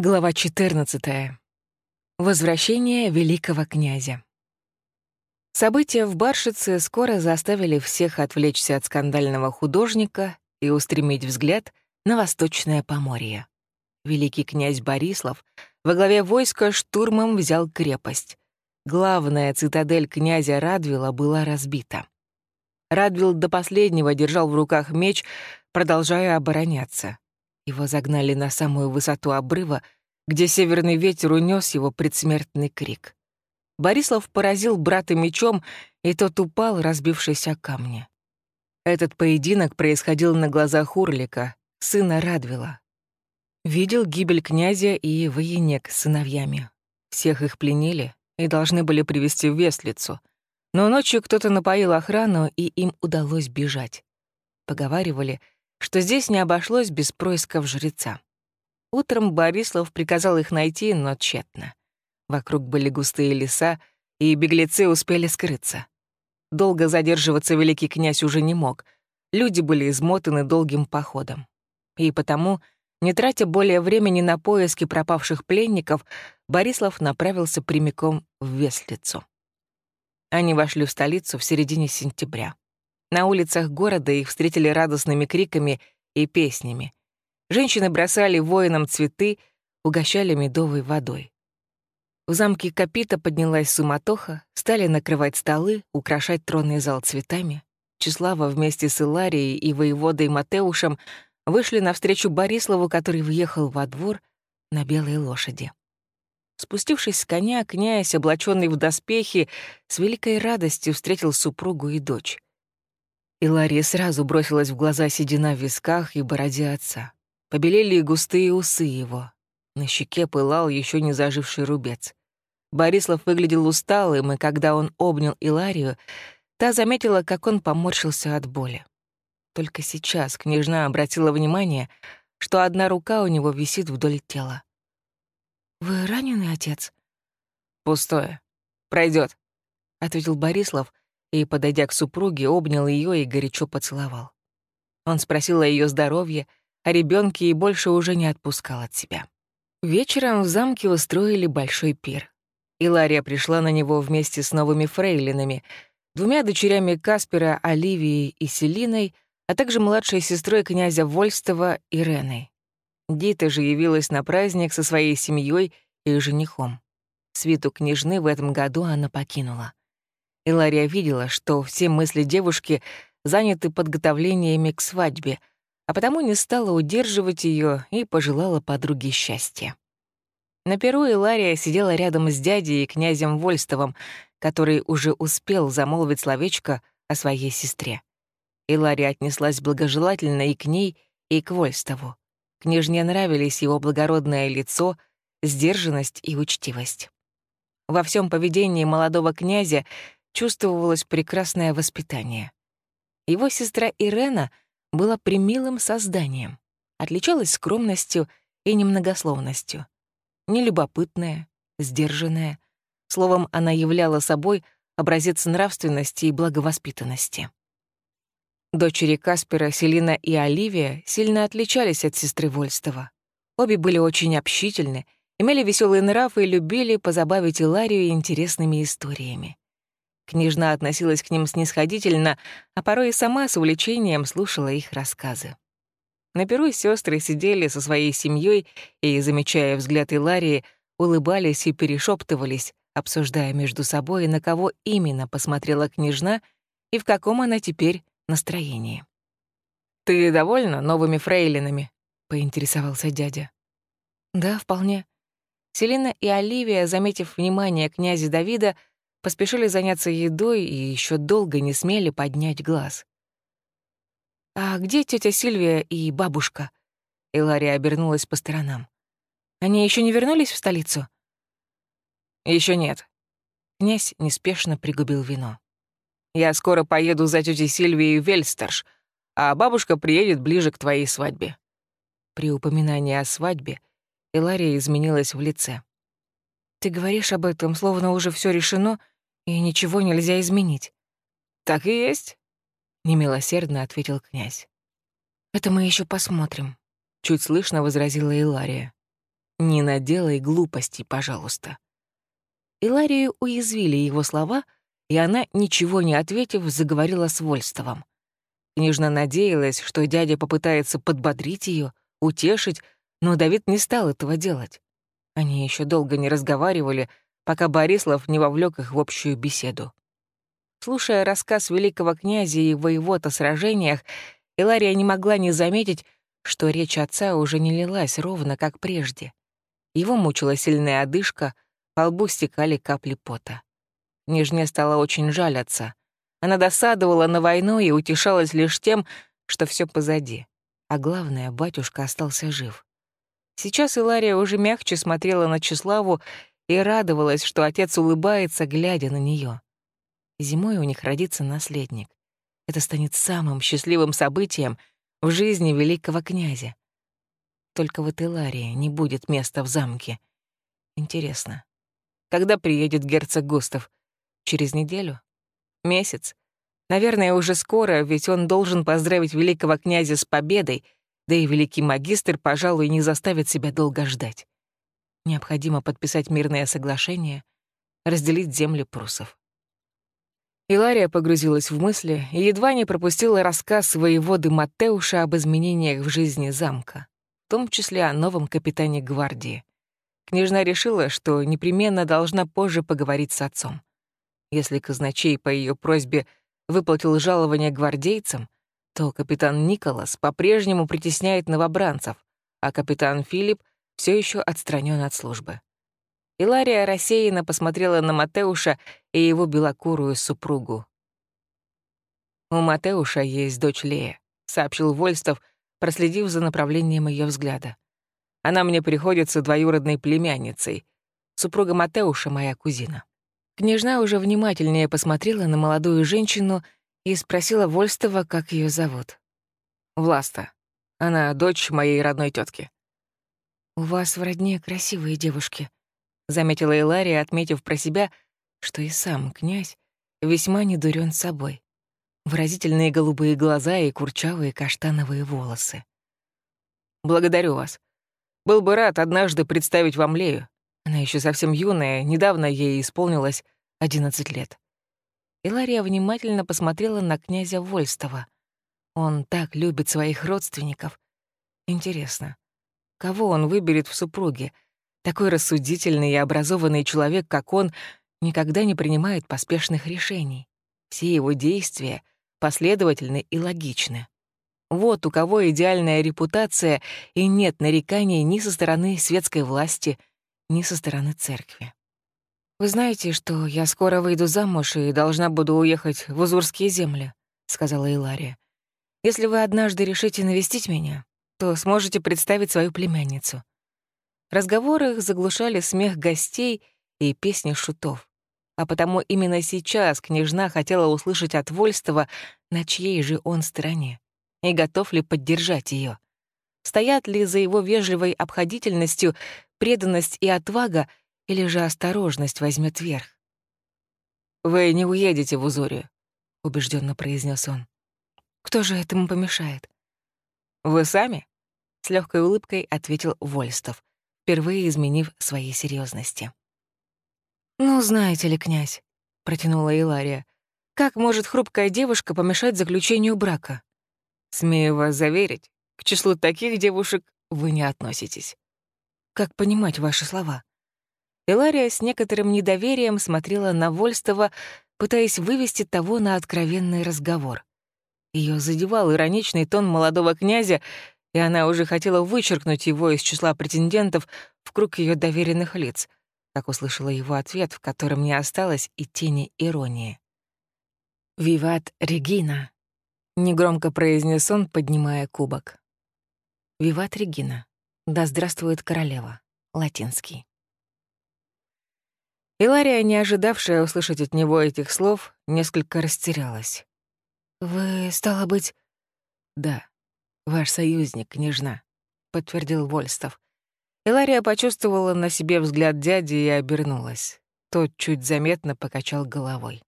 Глава 14. Возвращение великого князя. События в Баршице скоро заставили всех отвлечься от скандального художника и устремить взгляд на Восточное Поморье. Великий князь Борислав во главе войска штурмом взял крепость. Главная цитадель князя Радвила была разбита. Радвил до последнего держал в руках меч, продолжая обороняться. Его загнали на самую высоту обрыва, где северный ветер унес его предсмертный крик. Борислав поразил брата мечом, и тот упал, разбившись о камни. Этот поединок происходил на глазах Урлика, сына Радвила. Видел гибель князя и военек с сыновьями. Всех их пленили и должны были привести в Вестлицу. Но ночью кто-то напоил охрану, и им удалось бежать. Поговаривали — что здесь не обошлось без происков жреца. Утром Борислав приказал их найти, но тщетно. Вокруг были густые леса, и беглецы успели скрыться. Долго задерживаться великий князь уже не мог. Люди были измотаны долгим походом. И потому, не тратя более времени на поиски пропавших пленников, Борислав направился прямиком в Веслицу. Они вошли в столицу в середине сентября. На улицах города их встретили радостными криками и песнями. Женщины бросали воинам цветы, угощали медовой водой. В замке Капита поднялась суматоха, стали накрывать столы, украшать тронный зал цветами. Числава вместе с Иларией и воеводой Матеушем вышли навстречу Бориславу, который въехал во двор на белой лошади. Спустившись с коня, князь, облаченный в доспехи, с великой радостью встретил супругу и дочь. И Ларри сразу бросилась в глаза седина в висках и бороде отца. Побелели и густые усы его. На щеке пылал еще не заживший рубец. Борислав выглядел усталым, и когда он обнял Иларию, та заметила, как он поморщился от боли. Только сейчас княжна обратила внимание, что одна рука у него висит вдоль тела. «Вы раненый, отец?» «Пустое. Пройдет, ответил Борислав, и, подойдя к супруге, обнял ее и горячо поцеловал. Он спросил о ее здоровье, о ребенке и больше уже не отпускал от себя. Вечером в замке устроили большой пир. Илария пришла на него вместе с новыми фрейлинами, двумя дочерями Каспера, Оливией и Селиной, а также младшей сестрой князя Вольстова Иреной. Дита же явилась на праздник со своей семьей и женихом. Свиту княжны в этом году она покинула. Илария видела, что все мысли девушки заняты подготовлениями к свадьбе, а потому не стала удерживать ее и пожелала подруге счастья. На перу Илария сидела рядом с дядей и князем Вольстовым, который уже успел замолвить словечко о своей сестре. Илария отнеслась благожелательно и к ней, и к Вольстову. Княжне нравились его благородное лицо, сдержанность и учтивость. Во всем поведении молодого князя чувствовалось прекрасное воспитание. Его сестра Ирена была примилым созданием, отличалась скромностью и немногословностью. Нелюбопытная, сдержанная. Словом, она являла собой образец нравственности и благовоспитанности. Дочери Каспера, Селина и Оливия сильно отличались от сестры Вольстова. Обе были очень общительны, имели веселый нрав и любили позабавить Иларию интересными историями. Княжна относилась к ним снисходительно, а порой и сама с увлечением слушала их рассказы. На перу сестры сидели со своей семьей и, замечая взгляд Иларии, улыбались и перешептывались, обсуждая между собой, на кого именно посмотрела княжна и в каком она теперь настроении. «Ты довольна новыми фрейлинами?» — поинтересовался дядя. «Да, вполне». Селина и Оливия, заметив внимание князя Давида, поспешили заняться едой и еще долго не смели поднять глаз. «А где тетя Сильвия и бабушка?» Илария обернулась по сторонам. «Они еще не вернулись в столицу?» Еще нет». Князь неспешно пригубил вино. «Я скоро поеду за тетей Сильвией в Вельстерш, а бабушка приедет ближе к твоей свадьбе». При упоминании о свадьбе Илария изменилась в лице. Ты говоришь об этом, словно уже все решено, и ничего нельзя изменить. Так и есть, немилосердно ответил князь. Это мы еще посмотрим, чуть слышно возразила Илария. «Не наделай глупостей, пожалуйста». Иларию уязвили его слова, и она, ничего не ответив, заговорила с Вольстовым. Княжна надеялась, что дядя попытается подбодрить ее, утешить, но Давид не стал этого делать. Они еще долго не разговаривали, пока Борислав не вовлек их в общую беседу. Слушая рассказ великого князя и воевод о сражениях, Илария не могла не заметить, что речь отца уже не лилась ровно, как прежде. Его мучила сильная одышка, по лбу стекали капли пота. Нежне стало очень жаль отца. Она досадовала на войну и утешалась лишь тем, что все позади. А главное, батюшка остался жив. Сейчас Илария уже мягче смотрела на Числаву и радовалась, что отец улыбается, глядя на нее. Зимой у них родится наследник. Это станет самым счастливым событием в жизни великого князя. Только вот Иларии не будет места в замке. Интересно, когда приедет герцог Густав? Через неделю? Месяц? Наверное, уже скоро, ведь он должен поздравить великого князя с победой — да и великий магистр, пожалуй, не заставит себя долго ждать. Необходимо подписать мирное соглашение, разделить земли прусов. Илария погрузилась в мысли и едва не пропустила рассказ воеводы Маттеуша об изменениях в жизни замка, в том числе о новом капитане гвардии. Княжна решила, что непременно должна позже поговорить с отцом. Если казначей по ее просьбе выплатил жалование гвардейцам, то капитан Николас по-прежнему притесняет новобранцев, а капитан Филипп все еще отстранен от службы. Илария рассеянно посмотрела на Матеуша и его белокурую супругу. «У Матеуша есть дочь Лея», — сообщил Вольстов, проследив за направлением ее взгляда. «Она мне приходится двоюродной племянницей. Супруга Матеуша — моя кузина». Княжна уже внимательнее посмотрела на молодую женщину — и спросила Вольстова, как ее зовут. «Власта. Она дочь моей родной тетки. «У вас в родне красивые девушки», — заметила Илария, отметив про себя, что и сам князь весьма недурен собой. Выразительные голубые глаза и курчавые каштановые волосы. «Благодарю вас. Был бы рад однажды представить вам Лею. Она еще совсем юная, недавно ей исполнилось одиннадцать лет. Илария внимательно посмотрела на князя Вольстова. Он так любит своих родственников. Интересно, кого он выберет в супруге? Такой рассудительный и образованный человек, как он, никогда не принимает поспешных решений. Все его действия последовательны и логичны. Вот у кого идеальная репутация, и нет нареканий ни со стороны светской власти, ни со стороны церкви. «Вы знаете, что я скоро выйду замуж и должна буду уехать в Узурские земли», — сказала Илария. «Если вы однажды решите навестить меня, то сможете представить свою племянницу». Разговор их заглушали смех гостей и песни шутов. А потому именно сейчас княжна хотела услышать от Вольстова, на чьей же он стороне, и готов ли поддержать ее. Стоят ли за его вежливой обходительностью преданность и отвага, или же осторожность возьмет верх? «Вы не уедете в Узорию», — убежденно произнес он. «Кто же этому помешает?» «Вы сами?» — с легкой улыбкой ответил Вольстов, впервые изменив своей серьезности. «Ну, знаете ли, князь», — протянула Илария, «как может хрупкая девушка помешать заключению брака?» «Смею вас заверить, к числу таких девушек вы не относитесь». «Как понимать ваши слова?» Элария с некоторым недоверием смотрела на Вольстова, пытаясь вывести того на откровенный разговор. Ее задевал ироничный тон молодого князя, и она уже хотела вычеркнуть его из числа претендентов в круг ее доверенных лиц, как услышала его ответ, в котором не осталось и тени иронии. «Виват Регина», — негромко произнес он, поднимая кубок. «Виват Регина. Да здравствует королева». Латинский. Илария, не ожидавшая услышать от него этих слов, несколько растерялась. «Вы, стало быть...» «Да, ваш союзник, княжна», — подтвердил Вольстов. Илария почувствовала на себе взгляд дяди и обернулась. Тот чуть заметно покачал головой.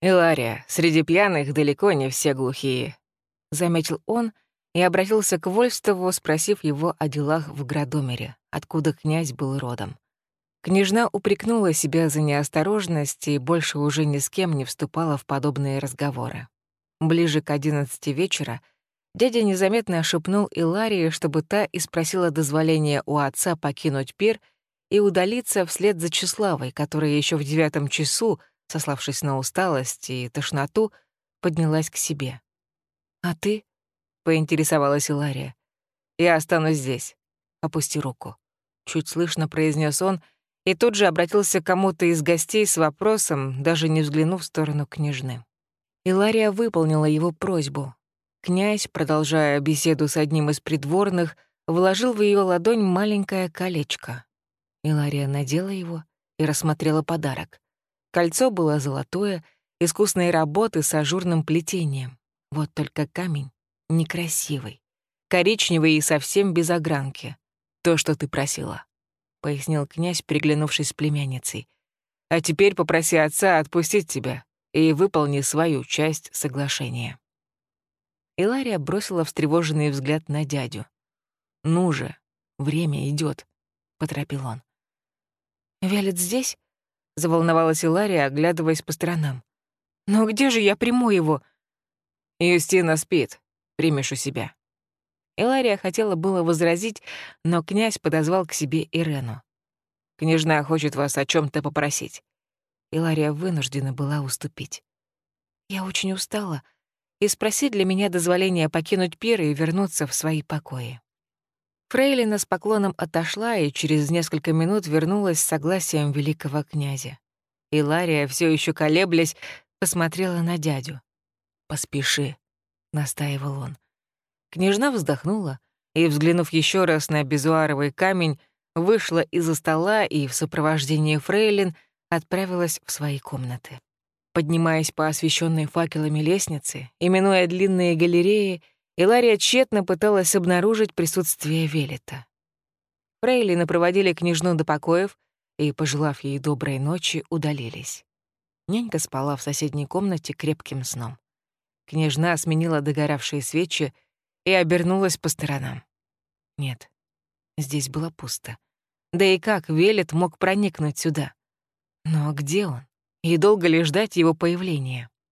«Илария, среди пьяных далеко не все глухие», — заметил он и обратился к Вольстову, спросив его о делах в Градомере, откуда князь был родом. Княжна упрекнула себя за неосторожность и больше уже ни с кем не вступала в подобные разговоры. Ближе к одиннадцати вечера дядя незаметно шепнул Иларии, чтобы та и спросила дозволения у отца покинуть пир и удалиться вслед за Числавой, которая еще в девятом часу, сославшись на усталость и тошноту, поднялась к себе. «А ты?» — поинтересовалась Илария. «Я останусь здесь. Опусти руку». Чуть слышно произнес он — и тут же обратился к кому-то из гостей с вопросом, даже не взглянув в сторону княжны. Илария выполнила его просьбу. Князь, продолжая беседу с одним из придворных, вложил в ее ладонь маленькое колечко. Илария надела его и рассмотрела подарок. Кольцо было золотое, искусной работы с ажурным плетением. Вот только камень некрасивый, коричневый и совсем без огранки. То, что ты просила. — пояснил князь, приглянувшись с племянницей. «А теперь попроси отца отпустить тебя и выполни свою часть соглашения». Илария бросила встревоженный взгляд на дядю. «Ну же, время идет, поторопил он. «Велет здесь?» — заволновалась Илария, оглядываясь по сторонам. «Но где же я приму его?» «Юстина спит. Примешь у себя». Илария хотела было возразить, но князь подозвал к себе Ирену. «Княжна хочет вас о чем то попросить». Илария вынуждена была уступить. «Я очень устала, и спроси для меня дозволения покинуть пир и вернуться в свои покои». Фрейлина с поклоном отошла и через несколько минут вернулась с согласием великого князя. Илария, все еще колеблясь, посмотрела на дядю. «Поспеши», — настаивал он. Княжна вздохнула и, взглянув еще раз на безуаровый камень, вышла из-за стола и в сопровождении фрейлин отправилась в свои комнаты. Поднимаясь по освещенной факелами лестнице, именуя длинные галереи, Илария тщетно пыталась обнаружить присутствие Велета. Фрейлины проводили княжну до покоев и, пожелав ей доброй ночи, удалились. Нянька спала в соседней комнате крепким сном. Княжна сменила догоравшие свечи и обернулась по сторонам. Нет, здесь было пусто. Да и как Велет мог проникнуть сюда? Но где он? И долго ли ждать его появления?